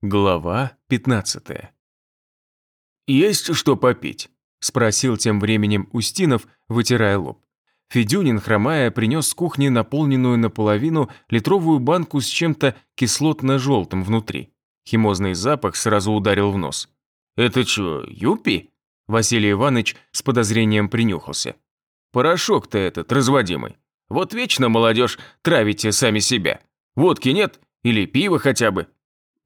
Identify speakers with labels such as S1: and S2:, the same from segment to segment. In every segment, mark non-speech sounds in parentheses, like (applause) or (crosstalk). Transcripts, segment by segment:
S1: Глава 15 «Есть что попить?» – спросил тем временем Устинов, вытирая лоб. Федюнин, хромая, принес с кухни наполненную наполовину литровую банку с чем-то кислотно-желтым внутри. Химозный запах сразу ударил в нос. «Это что, юпи?» Василий Иванович с подозрением принюхался. «Порошок-то этот, разводимый. Вот вечно, молодежь, травите сами себя. Водки нет? Или пива хотя бы?»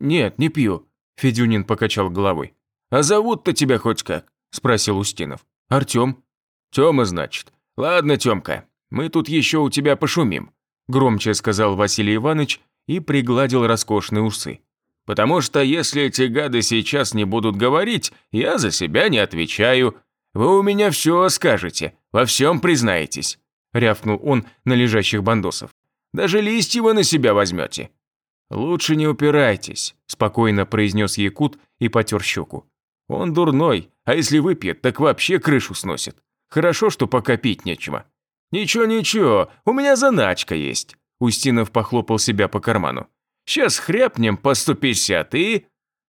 S1: «Нет, не пью», – Федюнин покачал головой. «А зовут-то тебя хоть как?» – спросил Устинов. «Артем». «Тёма, значит. Ладно, Тёмка, мы тут еще у тебя пошумим», – громче сказал Василий Иванович и пригладил роскошные усы. «Потому что если эти гады сейчас не будут говорить, я за себя не отвечаю. Вы у меня все скажете, во всем признаетесь», – рявкнул он на лежащих бандосов. «Даже листья вы на себя возьмете. «Лучше не упирайтесь», – спокойно произнес Якут и потер щеку. «Он дурной, а если выпьет, так вообще крышу сносит. Хорошо, что пока пить нечего». «Ничего-ничего, у меня заначка есть», – Устинов похлопал себя по карману. «Сейчас хряпнем по 150 и...»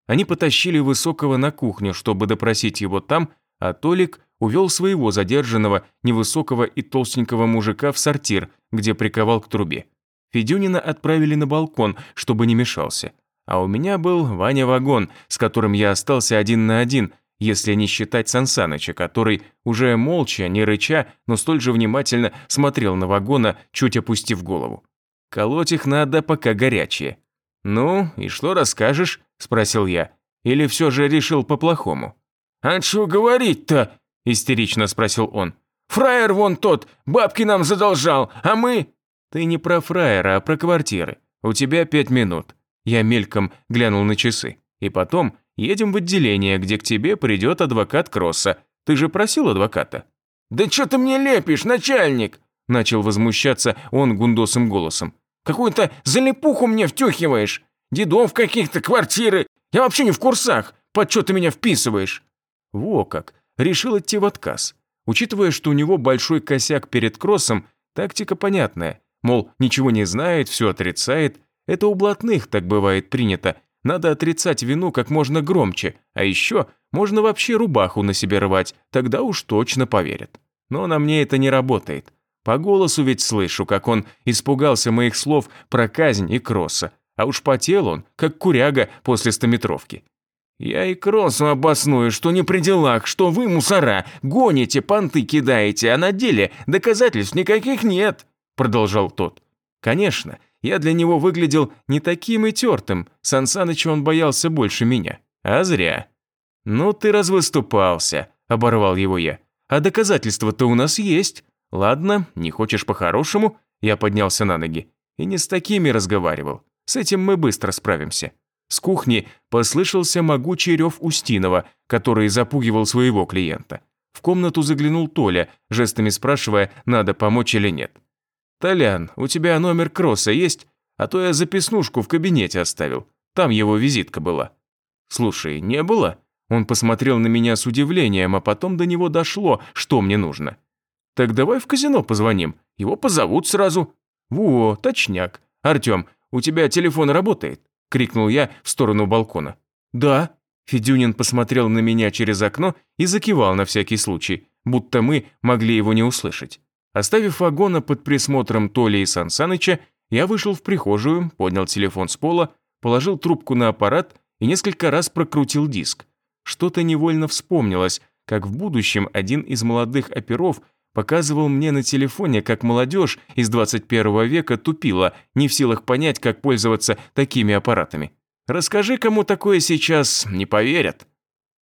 S1: Они потащили Высокого на кухню, чтобы допросить его там, а Толик увел своего задержанного, невысокого и толстенького мужика в сортир, где приковал к трубе. Федюнина отправили на балкон, чтобы не мешался. А у меня был Ваня-вагон, с которым я остался один на один, если не считать Сансаныча, который, уже молча, не рыча, но столь же внимательно смотрел на вагона, чуть опустив голову. Колоть их надо, пока горячие. «Ну, и что расскажешь?» – спросил я. «Или все же решил по-плохому?»
S2: «А что говорить-то?» – истерично спросил он. «Фраер вон тот, бабки нам задолжал, а мы...»
S1: «Ты не про фраера, а про квартиры. У тебя пять минут». Я мельком глянул на часы. «И потом едем в отделение, где к тебе придет адвокат Кросса. Ты же просил адвоката?»
S2: «Да что ты мне лепишь, начальник?» Начал возмущаться он гундосым голосом. «Какую-то залипуху мне втюхиваешь. Дедов каких-то, квартиры. Я вообще не в курсах. Под что ты меня вписываешь?»
S1: Во как. Решил идти в отказ. Учитывая, что у него большой косяк перед Кроссом, тактика понятная. Мол, ничего не знает, все отрицает. Это у блатных так бывает принято. Надо отрицать вину как можно громче, а еще можно вообще рубаху на себе рвать, тогда уж точно поверят. Но на мне это не работает. По голосу ведь слышу, как он испугался моих слов про казнь и кросса, а уж потел он, как куряга после стометровки.
S2: «Я и кроссу обосную, что не при делах, что вы, мусора, гоните, понты кидаете, а на деле доказательств никаких нет», продолжал тот. «Конечно, я для него выглядел не таким и тертым, Сансаныча он боялся больше меня. А зря». «Ну ты развыступался», – оборвал его я. «А доказательства-то у нас есть. Ладно, не хочешь по-хорошему?» Я поднялся на ноги. И не с такими разговаривал. С этим мы быстро справимся. С кухни послышался могучий рев Устинова, который запугивал своего клиента. В комнату заглянул Толя, жестами спрашивая, надо помочь или нет. «Толян, у тебя номер Кросса есть? А то я записнушку в кабинете оставил. Там его визитка была». «Слушай, не было?» Он посмотрел на меня с удивлением, а потом до него дошло, что мне нужно. «Так давай в казино позвоним, его позовут сразу». «Во, точняк. Артем, у тебя телефон работает?» – крикнул я в сторону балкона. «Да». Федюнин посмотрел на меня через окно и закивал на всякий случай, будто мы могли его не услышать. Оставив вагона под присмотром Толи и Сансаныча, я вышел в прихожую, поднял телефон с пола, положил трубку на аппарат и несколько раз прокрутил диск. Что-то невольно вспомнилось, как в будущем один из молодых оперов показывал мне на телефоне, как молодежь из 21 века тупила, не в силах понять, как пользоваться такими аппаратами. Расскажи, кому такое сейчас, не поверят.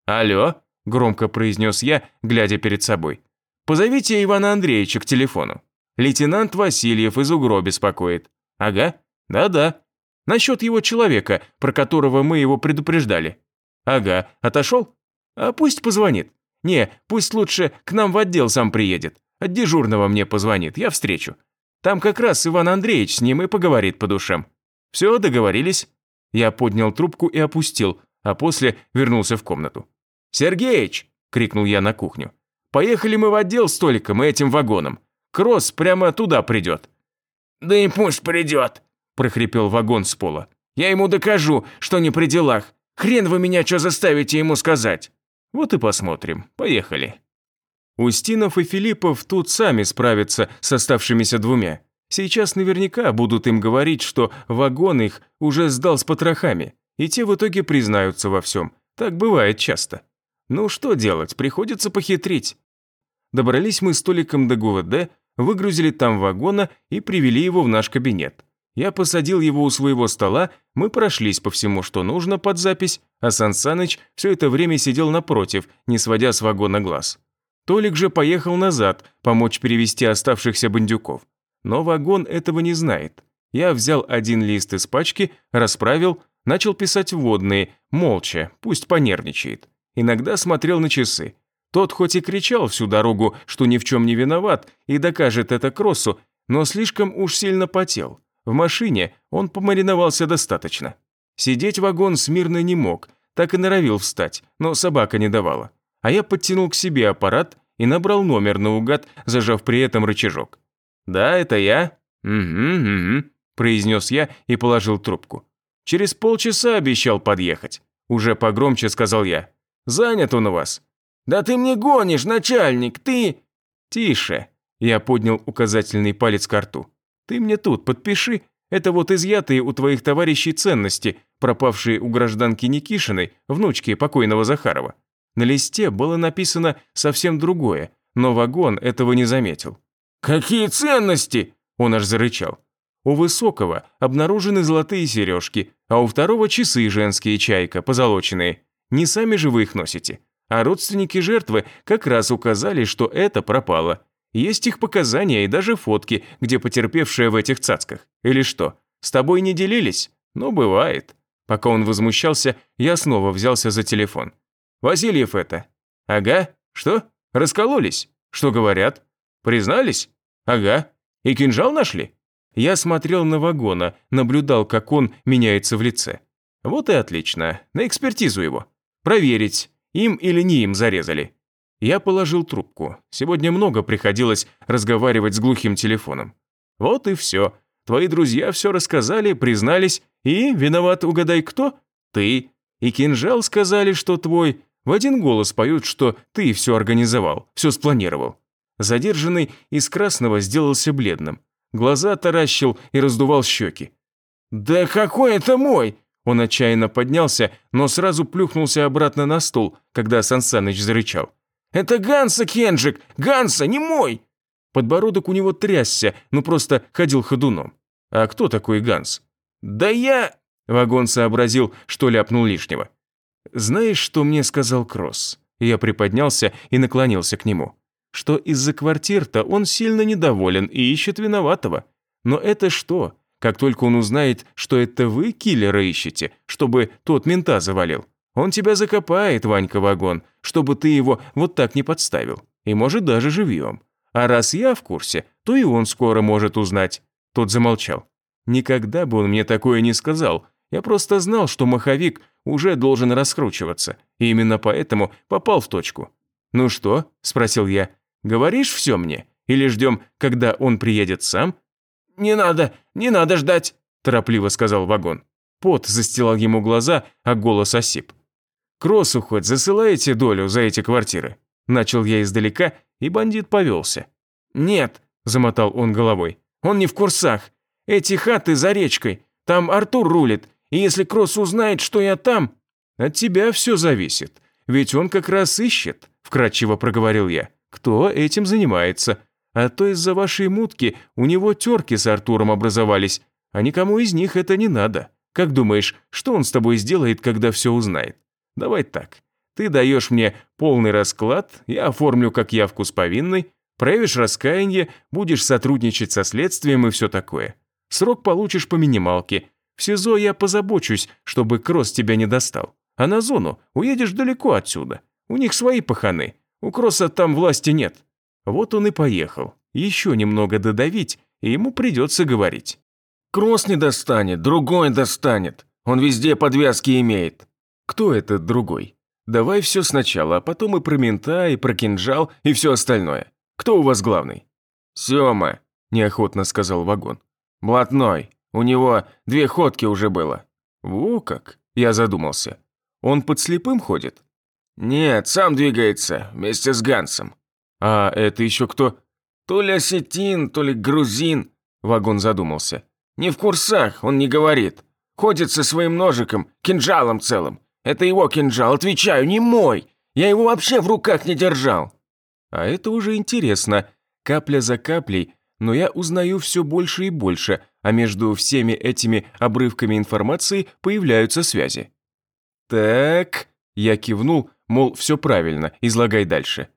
S2: «Алло», – громко произнес я, глядя перед собой. Позовите Ивана Андреевича к телефону. Лейтенант Васильев из УГРО беспокоит. Ага, да-да. Насчет его человека, про которого мы его предупреждали. Ага, отошел? А пусть позвонит. Не, пусть лучше к нам в отдел сам приедет. От дежурного мне позвонит, я встречу. Там как раз Иван Андреевич с ним и поговорит по душам. Все, договорились?» Я поднял трубку и опустил, а после вернулся в комнату. «Сергеич!» – крикнул я на кухню. Поехали мы в отдел с Толиком и этим вагоном. Кросс прямо туда придет». «Да и пусть придет», –
S1: прохрипел вагон с пола.
S2: Я ему докажу, что не при делах. Хрен вы меня что заставите ему сказать.
S1: Вот и посмотрим. Поехали. Устинов и Филиппов тут сами справятся с оставшимися двумя. Сейчас наверняка будут им говорить, что вагон их уже сдал с потрохами, и те в итоге признаются во всем. Так бывает часто. Ну что делать, приходится похитрить. Добрались мы с Толиком до ГУВД, выгрузили там вагона и привели его в наш кабинет. Я посадил его у своего стола, мы прошлись по всему, что нужно под запись, а Сан Саныч все это время сидел напротив, не сводя с вагона глаз. Толик же поехал назад, помочь перевести оставшихся бандюков. Но вагон этого не знает. Я взял один лист из пачки, расправил, начал писать вводные, молча, пусть понервничает. Иногда смотрел на часы. Тот хоть и кричал всю дорогу, что ни в чем не виноват и докажет это Кроссу, но слишком уж сильно потел. В машине он помариновался достаточно. Сидеть вагон смирно не мог, так и норовил встать, но собака не давала. А я подтянул к себе аппарат и набрал номер наугад, зажав при этом рычажок. «Да, это я?» «Угу, угу», – произнес я и положил трубку. «Через полчаса обещал подъехать», – уже погромче сказал я. «Занят он у вас».
S2: «Да ты мне гонишь, начальник, ты...»
S1: «Тише», – я поднял указательный палец к рту. Ты мне тут подпиши. Это вот изъятые у твоих товарищей ценности, пропавшие у гражданки Никишиной, внучки покойного Захарова. На листе было написано совсем другое, но вагон этого не заметил.
S2: «Какие ценности?» – он аж зарычал.
S1: У Высокого обнаружены золотые сережки, а у второго часы женские чайка, позолоченные. Не сами же вы их носите. А родственники жертвы как раз указали, что это пропало. Есть их показания и даже фотки, где потерпевшая в этих цацках. Или что, с тобой не делились? Ну, бывает. Пока он возмущался, я снова взялся за телефон. «Васильев это?» «Ага. Что? Раскололись? Что говорят? Признались? Ага. И кинжал нашли?» Я смотрел на вагона, наблюдал, как он меняется в лице. Вот и отлично. На экспертизу его. Проверить, им или не им зарезали. Я положил трубку. Сегодня много приходилось разговаривать с глухим телефоном. Вот и все. Твои друзья все рассказали, признались, и, виноват, угадай кто? Ты. И кинжал сказали, что твой. В один голос поют, что ты все организовал, все спланировал. Задержанный из красного сделался бледным. Глаза таращил и раздувал щеки.
S2: «Да какой это мой?»
S1: Он отчаянно поднялся, но сразу плюхнулся обратно на стул, когда Сансаныч зарычал.
S2: «Это Ганса, Кенджик! Ганса, не мой!»
S1: Подбородок у него трясся, ну просто ходил ходуном. «А кто такой Ганс?»
S2: «Да я...»
S1: Вагон сообразил, что ляпнул лишнего. «Знаешь, что мне сказал Кросс?» Я приподнялся и наклонился к нему. Что из-за квартир-то он сильно недоволен и ищет виноватого. Но это что? Как только он узнает, что это вы киллера ищете, чтобы тот мента завалил, он тебя закопает, Ванька Вагон, чтобы ты его вот так не подставил. И может даже живьем. А раз я в курсе, то и он скоро может узнать». Тот замолчал. Никогда бы он мне такое не сказал. Я просто знал, что маховик уже должен раскручиваться. И именно поэтому попал в точку. «Ну что?» – спросил я. «Говоришь все мне? Или ждем, когда он приедет сам?»
S2: «Не надо, не надо ждать», – торопливо сказал вагон.
S1: Пот застилал ему глаза, а голос осип. Кроссу хоть засылаете долю за эти квартиры?» Начал я издалека, и бандит повелся.
S2: «Нет», – замотал он головой, – «он не в курсах. Эти хаты за речкой, там Артур рулит, и если Кросс узнает, что я там...»
S1: «От тебя все зависит, ведь он как раз ищет», – вкратчиво проговорил я. «Кто этим занимается? А то из-за вашей мутки у него терки с Артуром образовались, а никому из них это не надо. Как думаешь, что он с тобой сделает, когда все узнает?» Давай так. Ты даешь мне полный расклад, я оформлю как явку с повинной, проявишь раскаяние, будешь сотрудничать со следствием и все такое. Срок получишь по минималке. В СИЗО я позабочусь, чтобы Кросс тебя не достал. А на зону уедешь далеко отсюда. У них свои паханы. У Кросса там власти нет. Вот он и поехал. Еще немного додавить, и ему придется говорить.
S2: Кросс не достанет, другой достанет. Он везде подвязки имеет.
S1: Кто этот другой? Давай все сначала, а потом и про мента, и про кинжал, и все остальное. Кто у вас главный?
S2: Сема, неохотно сказал вагон. Блатной. У него две ходки уже было.
S1: Во как, я задумался. Он под слепым ходит?
S2: Нет, сам двигается, вместе с Гансом.
S1: А это еще кто?
S2: То ли осетин, то ли грузин. Вагон задумался. Не в курсах, он не говорит. Ходит со своим ножиком, кинжалом целым. Это его кинжал, отвечаю, не мой. Я его вообще в руках не держал.
S1: А это уже интересно. Капля за каплей, но я узнаю все больше и больше, а между всеми этими обрывками информации появляются связи. Так, я кивнул, мол, все правильно, излагай дальше.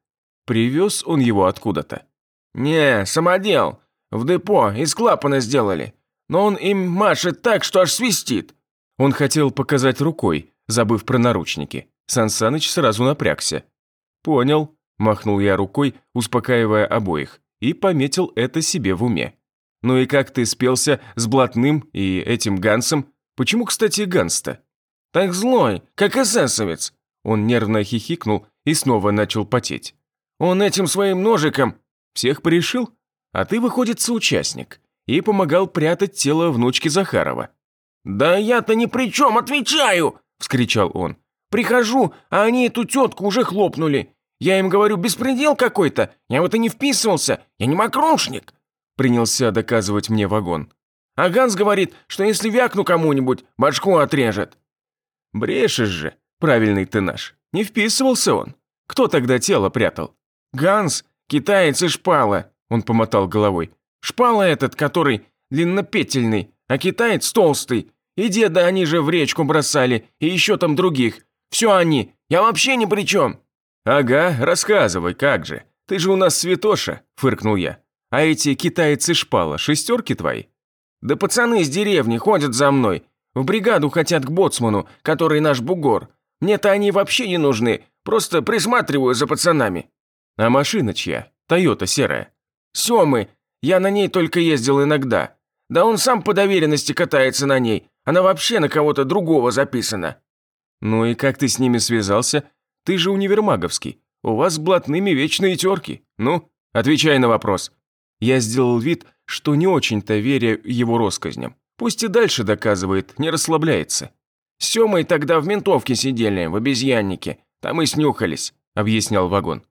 S1: Привез он его откуда-то.
S2: «Не, самодел. В депо из клапана сделали. Но он им машет так, что аж свистит».
S1: Он хотел показать рукой, забыв про наручники. Сансаныч сразу напрягся. «Понял», – махнул я рукой, успокаивая обоих, и пометил это себе в уме. «Ну и как ты спелся с блатным и этим Гансом? Почему, кстати, Ганс-то?»
S2: «Так злой, как эсэсовец!»
S1: Он нервно хихикнул и снова начал потеть.
S2: «Он этим своим ножиком...»
S1: «Всех порешил? А ты, выходит, соучастник. И помогал прятать тело внучки Захарова».
S2: «Да я-то ни при чем, отвечаю!» – вскричал он. «Прихожу, а они эту тетку уже хлопнули. Я им говорю, беспредел какой-то, я в это не вписывался, я не мокрошник!» Принялся доказывать мне вагон. А Ганс говорит, что если вякну кому-нибудь, башку отрежет.
S1: Брешешь же, правильный ты наш. Не вписывался он. Кто тогда тело прятал?
S2: Ганс, китаец и шпала, он помотал головой. Шпала этот, который длиннопетельный, а китаец толстый. И деда они же в речку бросали, и еще там других. Все они, я вообще ни при чем.
S1: Ага, рассказывай, как же. Ты же у нас святоша, фыркнул я. А эти китайцы шпала, шестерки твои?
S2: Да пацаны из деревни ходят за мной, в бригаду хотят к боцману, который наш бугор. Мне-то они вообще не нужны, просто присматриваю за пацанами».
S1: «А машина чья? Тойота серая».
S2: «Семы. Я на ней только ездил иногда. Да он сам по доверенности катается на ней. Она вообще на кого-то другого записана».
S1: «Ну и как ты с ними связался? Ты же универмаговский. У вас с блатными вечные терки. Ну, отвечай на вопрос». Я сделал вид, что не очень-то веря его россказням. Пусть и дальше доказывает, не расслабляется.
S2: С тогда в ментовке сидели, в обезьяннике. Там и снюхались», – объяснял вагон.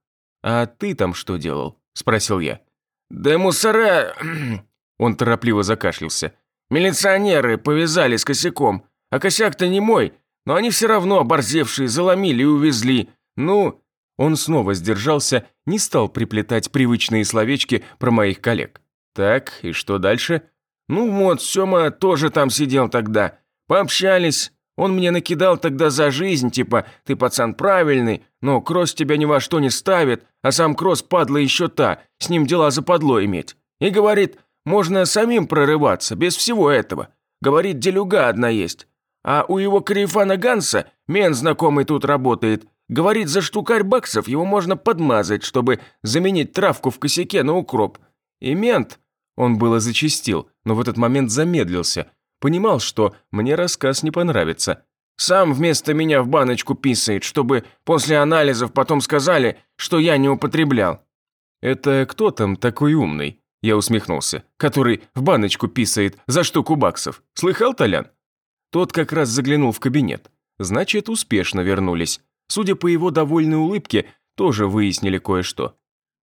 S1: «А ты там что делал?» – спросил я.
S2: «Да мусора...» (clears throat) Он торопливо закашлялся. «Милиционеры повязали с косяком. А косяк-то не мой, но они все равно оборзевшие заломили и увезли. Ну...»
S1: Он снова сдержался, не стал приплетать привычные словечки про моих коллег. «Так, и что дальше?»
S2: Ну вот, Сёма тоже там сидел тогда. Пообщались. Он мне накидал тогда за жизнь, типа, ты пацан правильный, но Кросс тебя ни во что не ставит, а сам Кросс падла еще та, с ним дела западло иметь. И говорит, можно самим прорываться, без всего этого. Говорит, делюга одна есть. А у его карифана Ганса, мен знакомый тут работает, говорит, за штукарь баксов его можно подмазать, чтобы заменить травку в косяке на укроп. И мент,
S1: он было зачистил, но в этот момент замедлился. Понимал, что мне рассказ не понравится.
S2: «Сам вместо меня в баночку писает, чтобы после анализов потом сказали, что я не употреблял».
S1: «Это кто там такой умный?» Я усмехнулся. «Который в баночку писает за штуку баксов. Слыхал, Толян?» Тот как раз заглянул в кабинет. Значит, успешно вернулись. Судя по его довольной улыбке, тоже выяснили кое-что.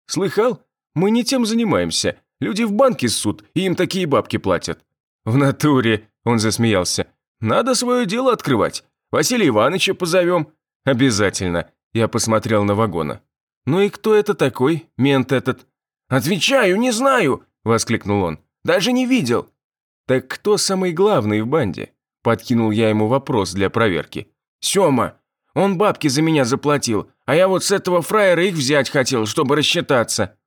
S1: «Слыхал? Мы не тем занимаемся. Люди в банке ссут, и им такие бабки платят». «В натуре», – он засмеялся. «Надо свое дело открывать. Василия Ивановича позовем». «Обязательно», – я посмотрел на вагона. «Ну и кто это такой, мент этот?»
S2: «Отвечаю, не знаю», – воскликнул он. «Даже не видел».
S1: «Так кто самый главный в банде?» – подкинул я ему вопрос для проверки.
S2: «Сема. Он бабки за меня заплатил, а я вот с этого фраера их взять хотел, чтобы рассчитаться».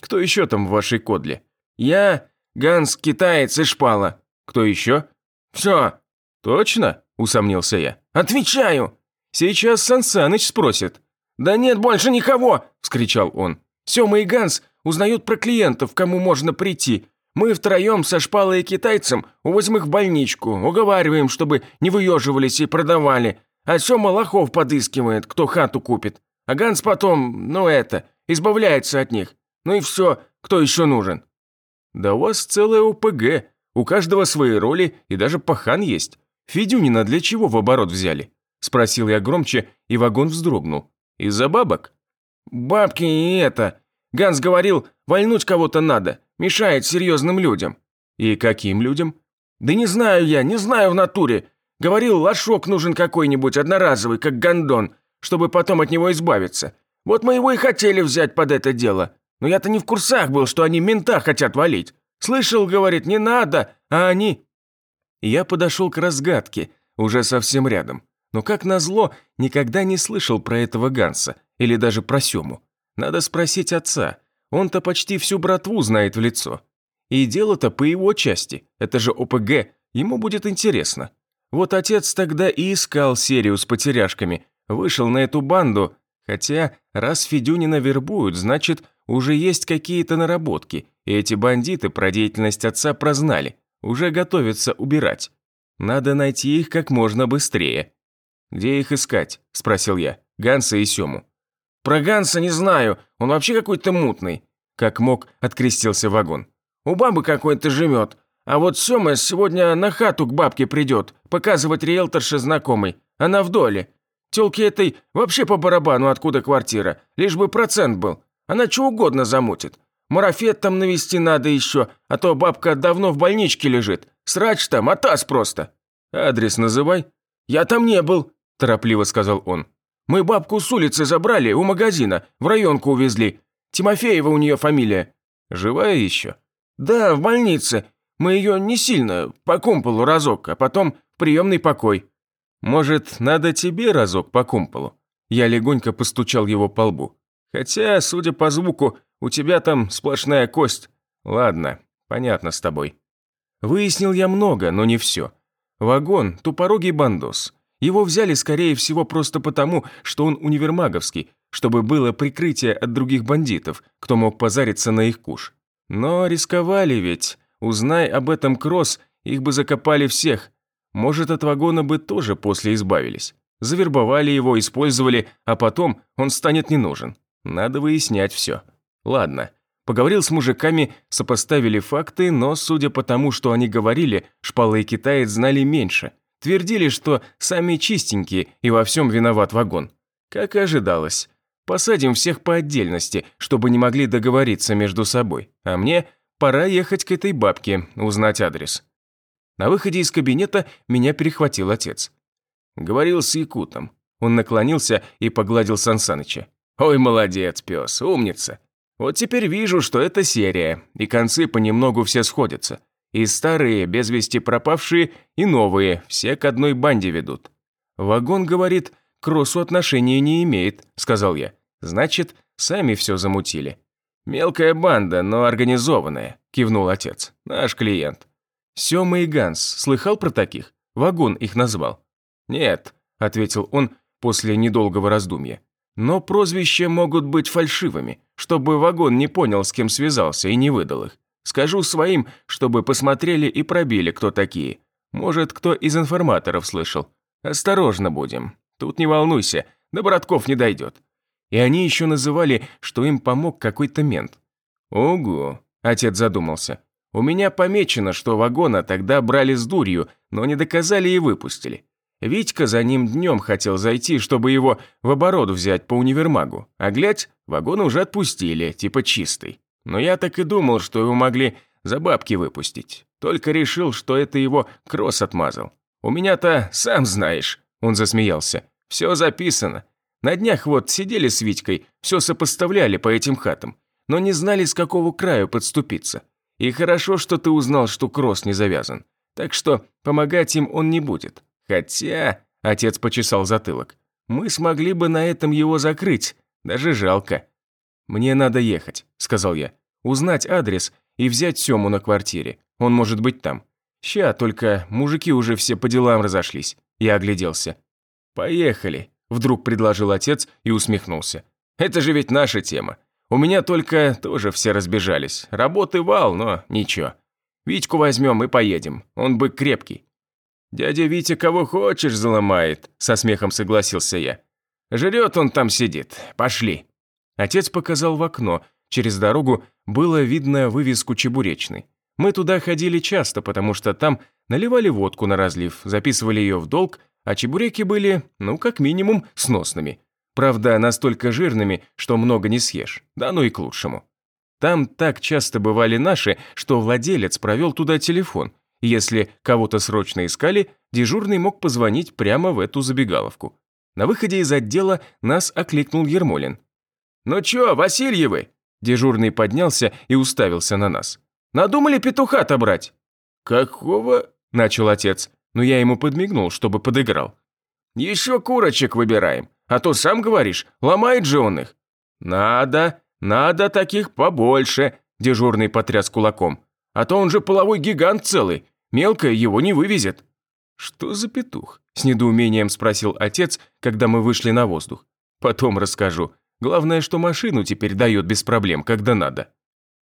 S1: Кто еще там в вашей кодле?
S2: Я, Ганс, китаец и шпала.
S1: Кто еще?
S2: Все.
S1: Точно? Усомнился я.
S2: Отвечаю.
S1: Сейчас Сансаныч спросит.
S2: Да нет больше никого, вскричал он. Сема и Ганс узнают про клиентов, кому можно прийти. Мы втроем со шпалой и китайцем увозим их в больничку, уговариваем, чтобы не выеживались и продавали. А Сема лохов подыскивает, кто хату купит. А Ганс потом, ну это, избавляется от них. Ну и все, кто еще нужен?»
S1: «Да у вас целая ОПГ, у каждого свои роли и даже пахан есть. Федюнина для чего в оборот взяли?» – спросил я громче, и вагон вздрогнул. «Из-за бабок?»
S2: «Бабки и это. Ганс говорил, вольнуть кого-то надо, мешает серьезным людям».
S1: «И каким людям?»
S2: «Да не знаю я, не знаю в натуре. Говорил, лошок нужен какой-нибудь, одноразовый, как гондон, чтобы потом от него избавиться. Вот мы его и хотели взять под это дело. Но я-то не в курсах был, что они мента хотят валить. Слышал, говорит, не надо, а они...»
S1: Я подошел к разгадке, уже совсем рядом. Но, как назло, никогда не слышал про этого Ганса, или даже про Сему. Надо спросить отца, он-то почти всю братву знает в лицо. И дело-то по его части, это же ОПГ, ему будет интересно. Вот отец тогда и искал серию с потеряшками, вышел на эту банду, хотя раз Федюнина вербуют, значит, уже есть какие-то наработки, и эти бандиты про деятельность отца прознали, уже готовятся убирать. Надо найти их как можно быстрее. «Где их искать?» – спросил я. Ганса и Сему.
S2: «Про Ганса не знаю, он вообще какой-то мутный», – как мог открестился вагон. «У бабы какой-то живет, а вот Сема сегодня на хату к бабке придет, показывать риэлторше знакомый, она в доле. Тёлке этой вообще по барабану, откуда квартира, лишь бы процент был. Она что угодно замутит. Марафет там навести надо еще, а то бабка давно в больничке лежит. Срач там, атас просто.
S1: Адрес называй.
S2: Я там не был,
S1: торопливо сказал он.
S2: Мы бабку с улицы забрали, у магазина, в районку увезли. Тимофеева у нее фамилия.
S1: Живая еще?
S2: Да, в больнице. Мы ее не сильно, по кумполу разок, а потом в приемный покой.
S1: Может, надо тебе разок по кумполу? Я легонько постучал его по лбу. Хотя, судя по звуку, у тебя там сплошная кость. Ладно, понятно с тобой. Выяснил я много, но не все. Вагон – тупорогий бандос. Его взяли, скорее всего, просто потому, что он универмаговский, чтобы было прикрытие от других бандитов, кто мог позариться на их куш. Но рисковали ведь. Узнай об этом Кросс, их бы закопали всех. Может, от вагона бы тоже после избавились. Завербовали его, использовали, а потом он станет не нужен. Надо выяснять все. Ладно, поговорил с мужиками, сопоставили факты, но, судя по тому, что они говорили, шпала и китаец знали меньше. Твердили, что сами чистенькие и во всем виноват вагон. Как и ожидалось. Посадим всех по отдельности, чтобы не могли договориться между собой. А мне пора ехать к этой бабке, узнать адрес. На выходе из кабинета меня перехватил отец. Говорил с Якутом. Он наклонился и погладил Сансаныча. «Ой, молодец, пес, умница. Вот теперь вижу, что это серия, и концы понемногу все сходятся. И старые, без вести пропавшие, и новые, все к одной банде ведут. Вагон, говорит, к Росу отношения не имеет, сказал я. Значит, сами все замутили. Мелкая банда, но организованная, кивнул отец. Наш клиент. Сёма и Ганс, слыхал про таких? Вагон их назвал. Нет, ответил он после недолгого раздумья. Но прозвища могут быть фальшивыми, чтобы вагон не понял, с кем связался и не выдал их. Скажу своим, чтобы посмотрели и пробили, кто такие. Может, кто из информаторов слышал. Осторожно будем. Тут не волнуйся, до братков не дойдет. И они еще называли, что им помог какой-то мент. Ого, отец задумался. У меня помечено, что вагона тогда брали с дурью, но не доказали и выпустили. Витька за ним днем хотел зайти, чтобы его в оборот взять по универмагу, а глядь, вагон уже отпустили, типа чистый. Но я так и думал, что его могли за бабки выпустить. Только решил, что это его кросс отмазал. У меня-то, сам знаешь, он засмеялся, все записано. На днях вот сидели с Витькой, все сопоставляли по этим хатам, но не знали, с какого краю подступиться. И хорошо, что ты узнал, что кросс не завязан. Так что помогать им он не будет. Хотя, отец почесал затылок, мы смогли бы на этом его закрыть, даже жалко. Мне надо ехать, сказал я, узнать адрес и взять Сему на квартире, он может быть там. Ща, только мужики уже все по делам разошлись. Я огляделся. «Поехали», – вдруг предложил отец и усмехнулся. «Это же ведь наша тема. У меня только тоже все разбежались. Работы вал, но ничего. Витьку возьмем и поедем, он бы крепкий. «Дядя Витя кого хочешь заломает», – со смехом согласился я. «Жрет он там сидит. Пошли». Отец показал в окно. Через дорогу было видно вывеску чебуречной. Мы туда ходили часто, потому что там Наливали водку на разлив, записывали ее в долг, а чебуреки были, ну, как минимум, сносными. Правда, настолько жирными, что много не съешь, да ну и к лучшему. Там так часто бывали наши, что владелец провел туда телефон, если кого-то срочно искали, дежурный мог позвонить прямо в эту забегаловку. На выходе из отдела нас окликнул Ермолин.
S2: «Ну чё, Васильевы?» Дежурный поднялся и уставился на нас. «Надумали петуха отобрать?»
S1: «Какого?» – начал отец, но я ему подмигнул, чтобы подыграл.
S2: «Еще курочек выбираем, а то сам говоришь, ломает же он их». «Надо, надо таких побольше», – дежурный потряс кулаком. «А то он же половой гигант целый, мелкое его не вывезет».
S1: «Что за петух?» – с недоумением спросил отец, когда мы вышли на воздух. «Потом расскажу. Главное, что машину теперь дает без проблем, когда надо».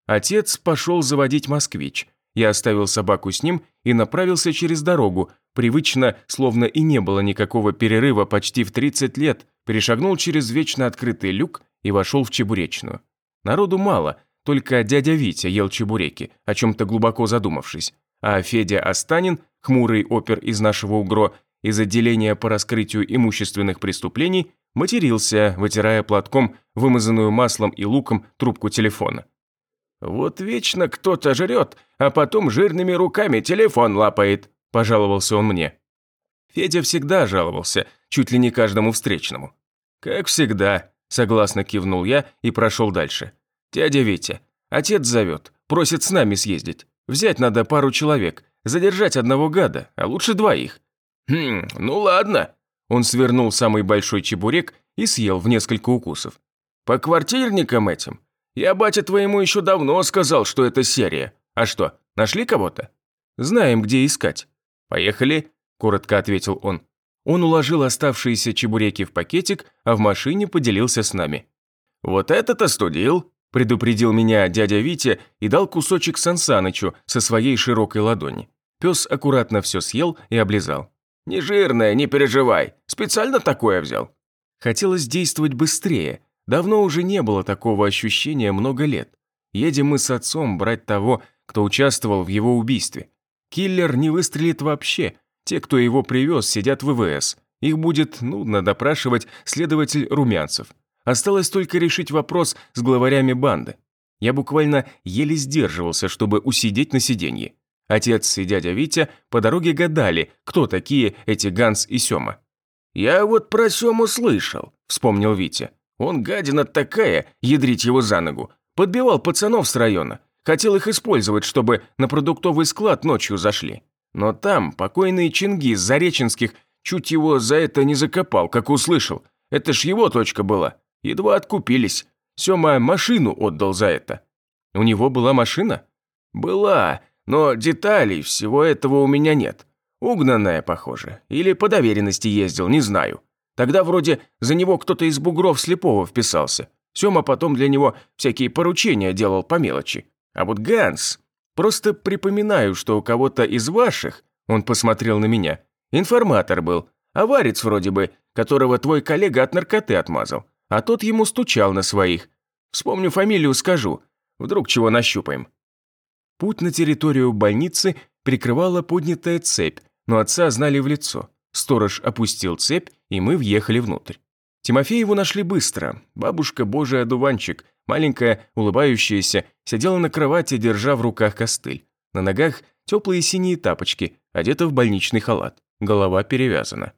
S1: Отец пошел заводить москвич. Я оставил собаку с ним и направился через дорогу, привычно, словно и не было никакого перерыва почти в 30 лет, перешагнул через вечно открытый люк и вошел в чебуречную. Народу мало, только дядя Витя ел чебуреки, о чем-то глубоко задумавшись, а Федя Останин, хмурый опер из нашего УГРО, из отделения по раскрытию имущественных преступлений, матерился, вытирая платком вымазанную маслом и луком трубку телефона.
S2: «Вот вечно кто-то жрет, а потом жирными руками телефон лапает», – пожаловался он мне.
S1: Федя всегда жаловался, чуть ли не каждому встречному. «Как всегда», – согласно кивнул я и прошел дальше. «Дядя Витя, отец зовет, просит с нами съездить. Взять надо пару человек, задержать одного гада, а лучше двоих».
S2: «Хм, ну ладно».
S1: Он свернул самый большой чебурек и съел в несколько укусов.
S2: «По квартирникам этим я батя твоему еще давно сказал, что это серия. А что, нашли кого-то?
S1: Знаем, где искать. Поехали, коротко ответил он. Он уложил оставшиеся чебуреки в пакетик, а в машине поделился с нами.
S2: «Вот этот остудил», – предупредил меня дядя Витя и дал кусочек Сансанычу со своей широкой ладони.
S1: Пес аккуратно все съел и облизал.
S2: «Не жирное, не переживай, специально такое взял».
S1: Хотелось действовать быстрее, Давно уже не было такого ощущения много лет. Едем мы с отцом брать того, кто участвовал в его убийстве. Киллер не выстрелит вообще. Те, кто его привез, сидят в ВВС. Их будет нудно допрашивать следователь Румянцев. Осталось только решить вопрос с главарями банды. Я буквально еле сдерживался, чтобы усидеть на сиденье. Отец и дядя Витя по дороге гадали, кто такие эти Ганс и Сёма.
S2: «Я вот про Сёму слышал», – вспомнил Витя. Он гадина такая, ядрить его за ногу. Подбивал пацанов с района. Хотел их использовать, чтобы на продуктовый склад ночью зашли. Но там покойный Чингис Зареченских чуть его за это не закопал, как услышал. Это ж его точка была. Едва откупились. Сёма машину отдал за это.
S1: У него была машина?
S2: Была, но деталей всего этого у меня нет. Угнанная, похоже. Или по доверенности ездил, не знаю. Тогда вроде за него кто-то из бугров слепого вписался. Сёма потом для него всякие поручения делал по мелочи. А вот Ганс... Просто припоминаю, что у кого-то из ваших, он посмотрел на меня, информатор был, аварец вроде бы, которого твой коллега от наркоты отмазал, а тот ему стучал на своих. Вспомню фамилию, скажу. Вдруг чего нащупаем.
S1: Путь на территорию больницы прикрывала поднятая цепь, но отца знали в лицо. Сторож опустил цепь, и мы въехали внутрь. Тимофееву нашли быстро. Бабушка Божий одуванчик, маленькая, улыбающаяся, сидела на кровати, держа в руках костыль. На ногах теплые синие тапочки, одета в больничный халат. Голова перевязана.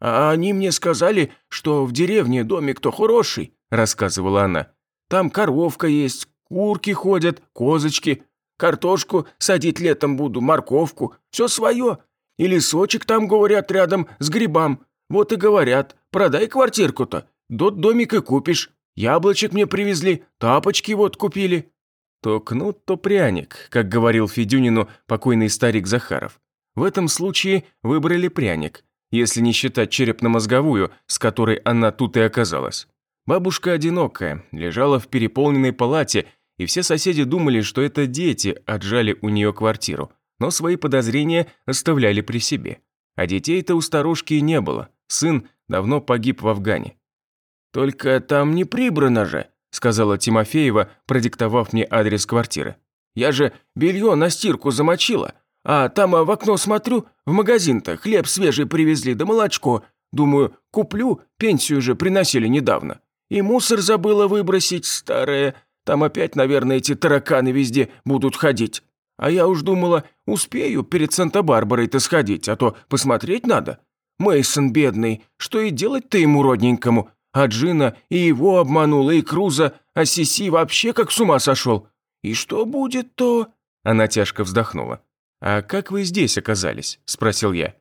S2: «А они мне сказали, что в деревне домик-то хороший», – рассказывала она. «Там коровка есть, курки ходят, козочки. Картошку садить летом буду, морковку, все свое. И лесочек там, говорят, рядом с грибам. Вот и говорят, продай квартирку-то, дот домик и купишь. Яблочек мне привезли, тапочки вот купили».
S1: То кнут, то пряник, как говорил Федюнину покойный старик Захаров. В этом случае выбрали пряник, если не считать черепно-мозговую, с которой она тут и оказалась. Бабушка одинокая, лежала в переполненной палате, и все соседи думали, что это дети отжали у нее квартиру но свои подозрения оставляли при себе. А детей-то у старушки не было, сын давно погиб в Афгане.
S2: «Только там не прибрано же», – сказала Тимофеева, продиктовав мне адрес квартиры. «Я же белье на стирку замочила, А там а, в окно смотрю, в магазин-то хлеб свежий привезли, да молочко. Думаю, куплю, пенсию же приносили недавно. И мусор забыла выбросить, старое. Там опять, наверное, эти тараканы везде будут ходить. А я уж думала, успею перед Санта-Барбарой-то сходить, а то посмотреть надо. Мейсон бедный, что и делать-то ему родненькому? А Джина и его обманула, и Круза, а Сиси вообще как с ума сошел. И что будет, то...»
S1: Она тяжко вздохнула. «А как вы здесь оказались?» – спросил я.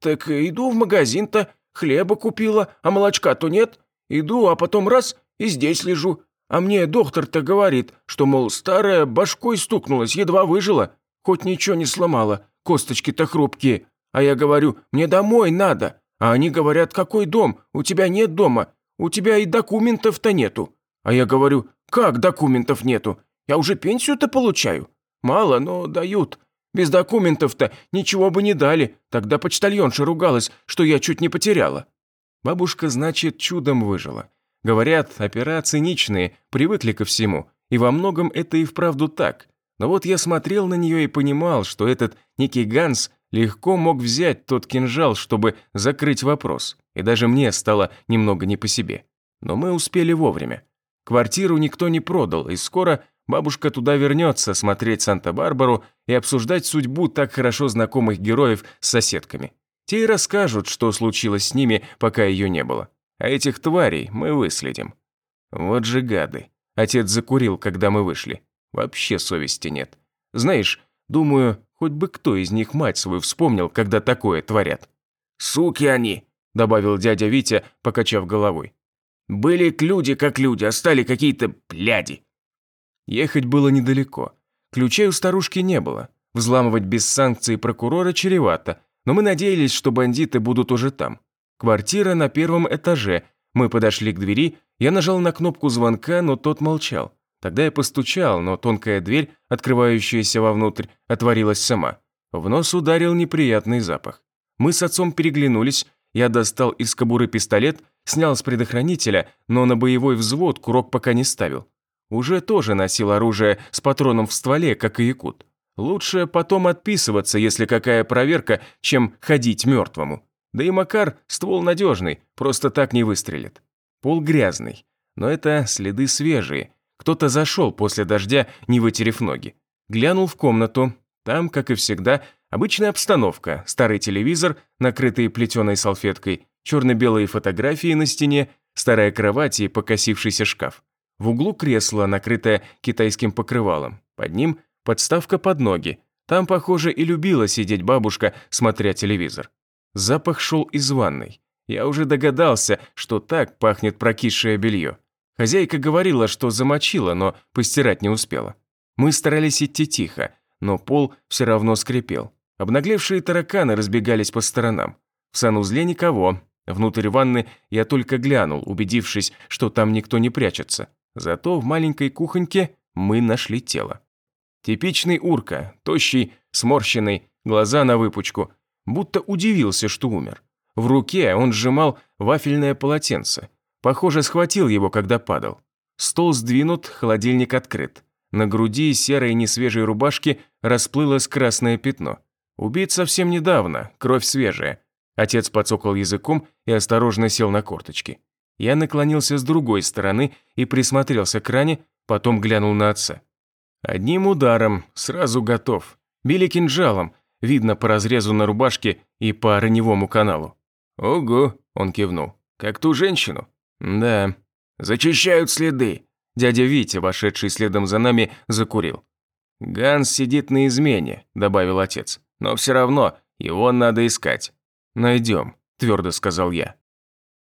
S2: «Так иду в магазин-то, хлеба купила, а молочка-то нет. Иду, а потом раз – и здесь лежу. А мне доктор-то говорит, что, мол, старая башкой стукнулась, едва выжила. Хоть ничего не сломала, косточки-то хрупкие. А я говорю, мне домой надо. А они говорят, какой дом? У тебя нет дома. У тебя и документов-то нету. А я говорю, как документов нету? Я уже пенсию-то получаю. Мало, но дают. Без документов-то ничего бы не дали. Тогда почтальонша ругалась, что я чуть не потеряла.
S1: Бабушка, значит, чудом выжила. Говорят, опера циничные, привыкли ко всему, и во многом это и вправду так. Но вот я смотрел на нее и понимал, что этот некий Ганс легко мог взять тот кинжал, чтобы закрыть вопрос, и даже мне стало немного не по себе. Но мы успели вовремя. Квартиру никто не продал, и скоро бабушка туда вернется смотреть Санта-Барбару и обсуждать судьбу так хорошо знакомых героев с соседками. Те и расскажут, что случилось с ними, пока ее не было. А этих тварей мы выследим. Вот же гады. Отец закурил, когда мы вышли. Вообще совести нет. Знаешь, думаю, хоть бы кто из них мать свою вспомнил, когда такое творят.
S2: «Суки они!» – добавил дядя Витя, покачав головой. «Были люди как люди, а стали какие-то пляди».
S1: Ехать было недалеко. Ключей у старушки не было. Взламывать без санкций прокурора чревато, но мы надеялись, что бандиты будут уже там. Квартира на первом этаже. Мы подошли к двери, я нажал на кнопку звонка, но тот молчал. Тогда я постучал, но тонкая дверь, открывающаяся вовнутрь, отворилась сама. В нос ударил неприятный запах. Мы с отцом переглянулись, я достал из кобуры пистолет, снял с предохранителя, но на боевой взвод курок пока не ставил. Уже тоже носил оружие с патроном в стволе, как и якут. Лучше потом отписываться, если какая проверка, чем ходить мертвому. Да и Макар ствол надежный, просто так не выстрелит. Пол грязный, но это следы свежие. Кто-то зашел после дождя, не вытерев ноги. Глянул в комнату. Там, как и всегда, обычная обстановка, старый телевизор, накрытый плетеной салфеткой, черно-белые фотографии на стене, старая кровать и покосившийся шкаф. В углу кресло, накрытое китайским покрывалом. Под ним подставка под ноги. Там, похоже, и любила сидеть бабушка, смотря телевизор. Запах шел из ванной. Я уже догадался, что так пахнет прокисшее белье. Хозяйка говорила, что замочила, но постирать не успела. Мы старались идти тихо, но пол все равно скрипел. Обнаглевшие тараканы разбегались по сторонам. В санузле никого. Внутрь ванны я только глянул, убедившись, что там никто не прячется. Зато в маленькой кухоньке мы нашли тело. Типичный урка, тощий, сморщенный, глаза на выпучку – будто удивился, что умер. В руке он сжимал вафельное полотенце. Похоже, схватил его, когда падал. Стол сдвинут, холодильник открыт. На груди серой несвежей рубашки расплылось красное пятно. Убит совсем недавно, кровь свежая. Отец подсокал языком и осторожно сел на корточки. Я наклонился с другой стороны и присмотрелся к ране, потом глянул на отца. Одним ударом, сразу готов. Били кинжалом, видно по разрезу на рубашке и по раневому каналу.
S2: «Ого!» – он кивнул. «Как ту женщину?»
S1: «Да».
S2: «Зачищают следы!»
S1: Дядя Витя, вошедший следом за нами, закурил.
S2: «Ганс сидит на измене», – добавил отец. «Но все равно его надо искать».
S1: «Найдем», – твердо сказал я.